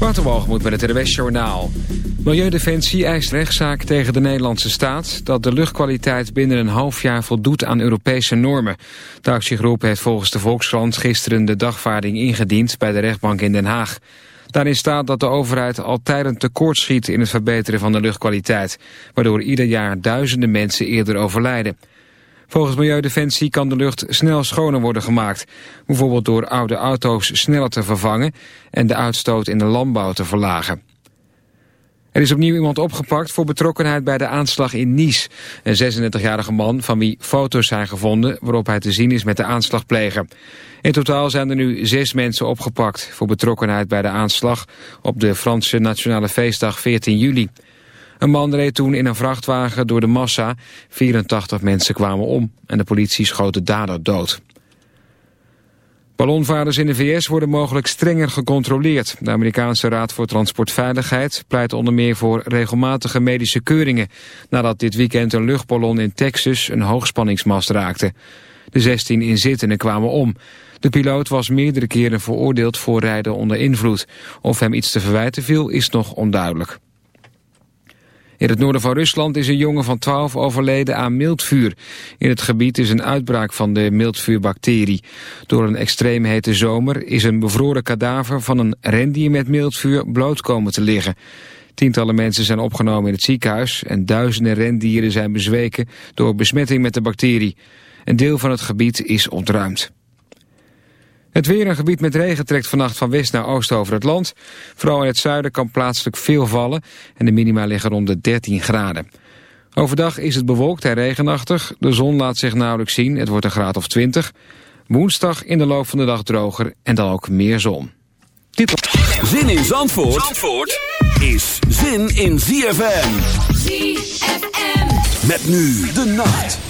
Waterwalgemoed met het RWS Journaal. Milieudefensie eist rechtszaak tegen de Nederlandse staat... dat de luchtkwaliteit binnen een half jaar voldoet aan Europese normen. De actiegroep heeft volgens de Volkskrant gisteren de dagvaarding ingediend... bij de rechtbank in Den Haag. Daarin staat dat de overheid al tijden tekort schiet in het verbeteren van de luchtkwaliteit... waardoor ieder jaar duizenden mensen eerder overlijden. Volgens Milieudefensie kan de lucht snel schoner worden gemaakt. Bijvoorbeeld door oude auto's sneller te vervangen en de uitstoot in de landbouw te verlagen. Er is opnieuw iemand opgepakt voor betrokkenheid bij de aanslag in Nice. Een 36-jarige man van wie foto's zijn gevonden waarop hij te zien is met de aanslagpleger. In totaal zijn er nu zes mensen opgepakt voor betrokkenheid bij de aanslag op de Franse nationale feestdag 14 juli. Een man reed toen in een vrachtwagen door de massa. 84 mensen kwamen om en de politie schoot de dader dood. Ballonvaarders in de VS worden mogelijk strenger gecontroleerd. De Amerikaanse Raad voor Transportveiligheid pleit onder meer voor regelmatige medische keuringen... nadat dit weekend een luchtballon in Texas een hoogspanningsmast raakte. De 16 inzittenden kwamen om. De piloot was meerdere keren veroordeeld voor rijden onder invloed. Of hem iets te verwijten viel is nog onduidelijk. In het noorden van Rusland is een jongen van 12 overleden aan mildvuur. In het gebied is een uitbraak van de mildvuurbacterie. Door een extreem hete zomer is een bevroren kadaver van een rendier met mildvuur bloot komen te liggen. Tientallen mensen zijn opgenomen in het ziekenhuis en duizenden rendieren zijn bezweken door besmetting met de bacterie. Een deel van het gebied is ontruimd. Het weer een gebied met regen trekt vannacht van west naar oost over het land. Vooral in het zuiden kan plaatselijk veel vallen en de minima liggen rond de 13 graden. Overdag is het bewolkt en regenachtig. De zon laat zich nauwelijks zien, het wordt een graad of 20. Woensdag in de loop van de dag droger en dan ook meer zon. Zin in Zandvoort, Zandvoort is zin in ZFM. ZFM. Met nu de nacht.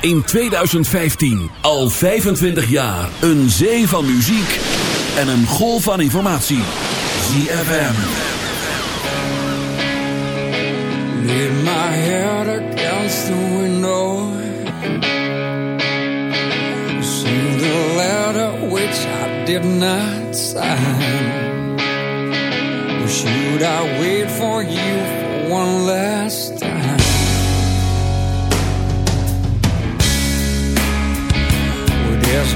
In 2015. Al 25 jaar. Een zee van muziek. En een golf van informatie. ZFM. Lean my head against the window. See the letter which I did not sign. Should I wait for you one last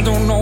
I don't know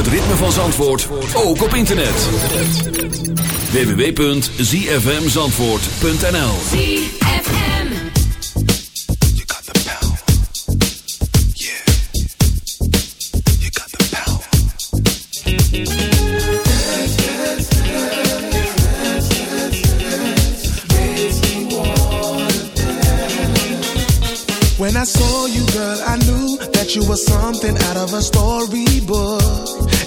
het ritme van Zandvoort, ook op internet. www.zfmzandvoort.nl ZFM. You got the power. Yeah. You got the power. When I saw you, girl, I knew that you were something out of a storybook.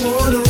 solo.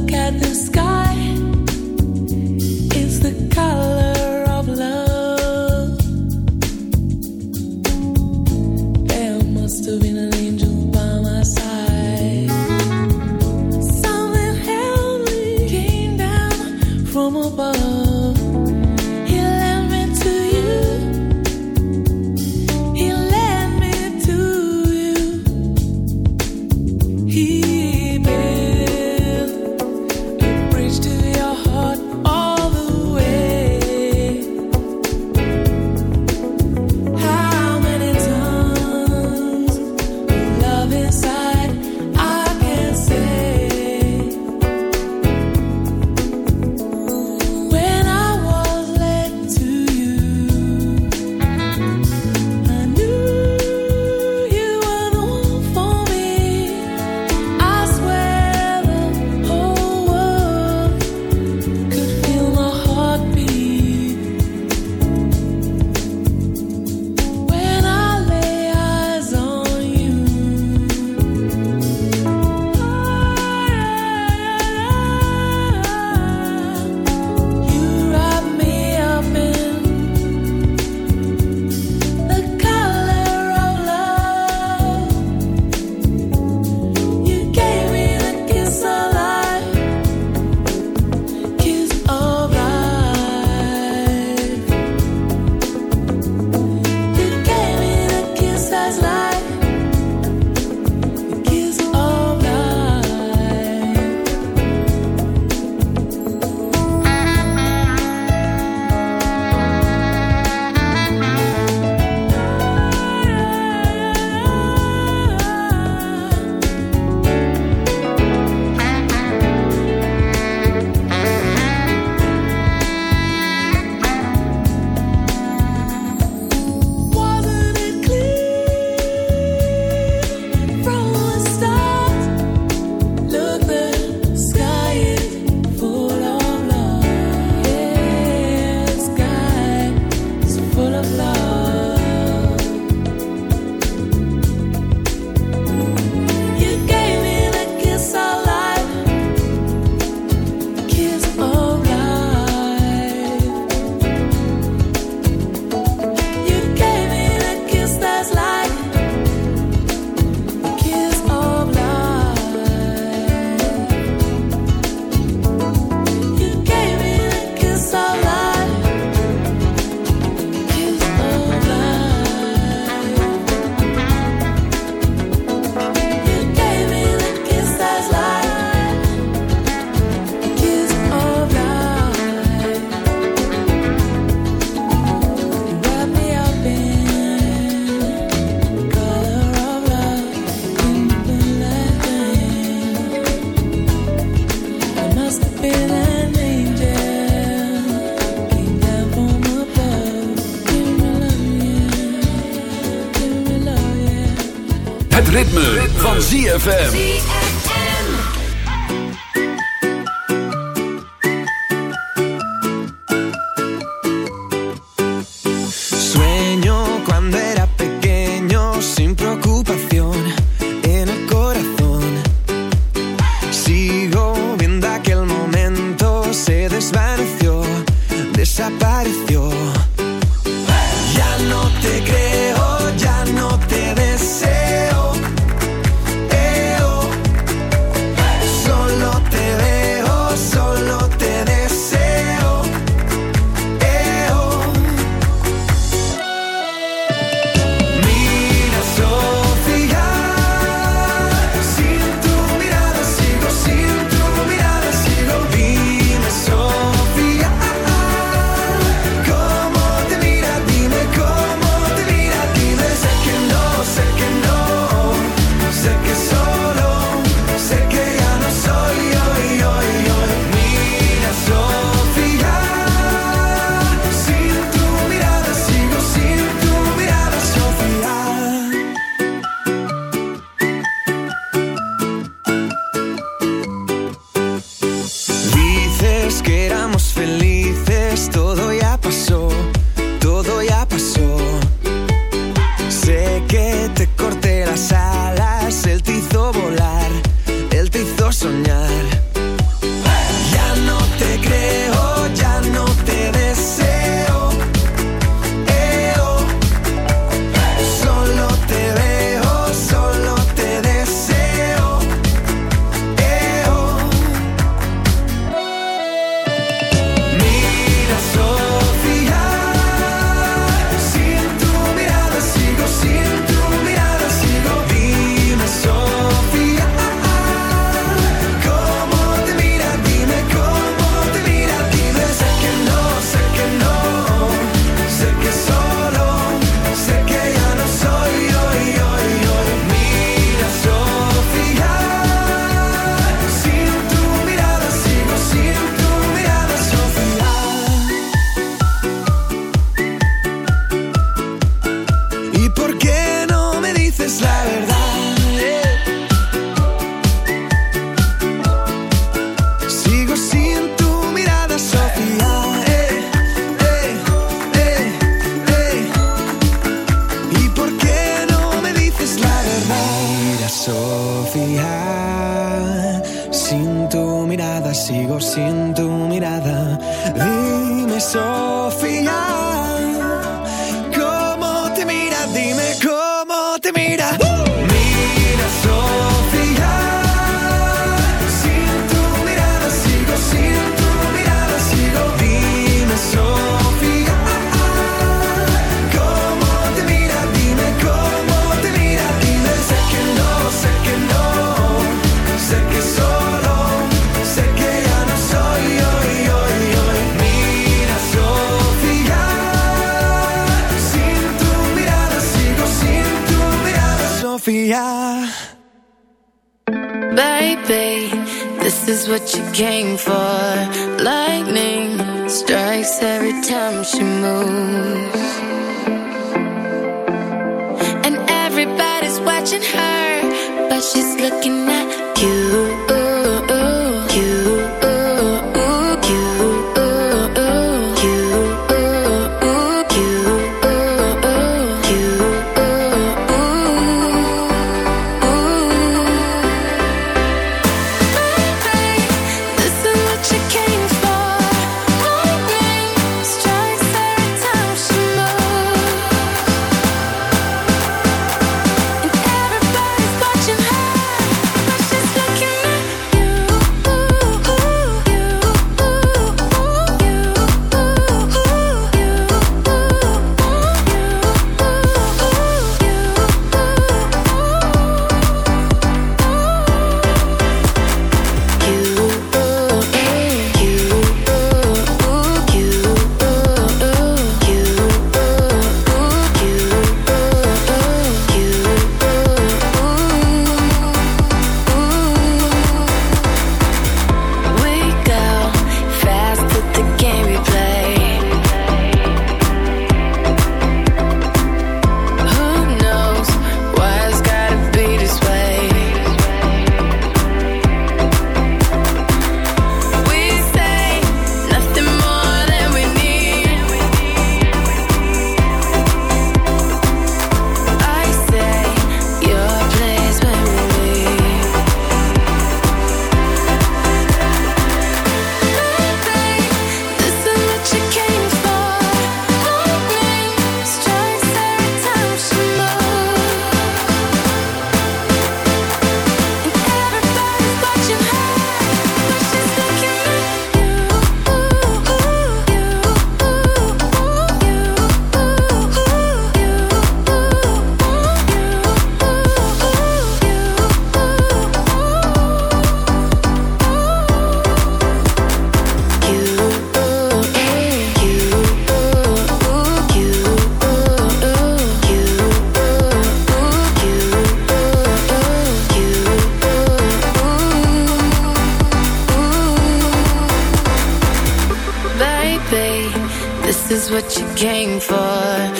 Look at the sky. ZFM. Sueño cuando era pequeño sin preocupación en el corazón. Sigo viendo aquel momento se desvaneció, desapareció what you came for.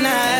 tonight.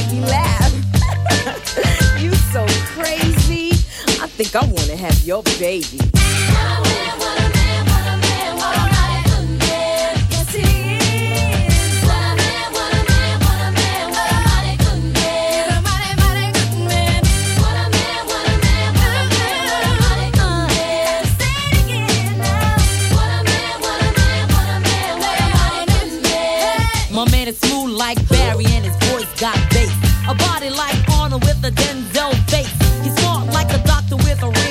I wanna have your baby.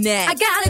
next. I got it.